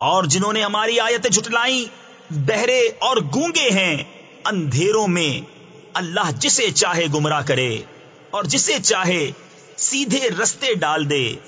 और जिन्होंने हमारी आयतें झुटलाई, बहरे और गूँगे हैं, अंधेरों में अल्लाह जिसे चाहे गुमराह करे और जिसे चाहे सीधे रस्ते डाल दे।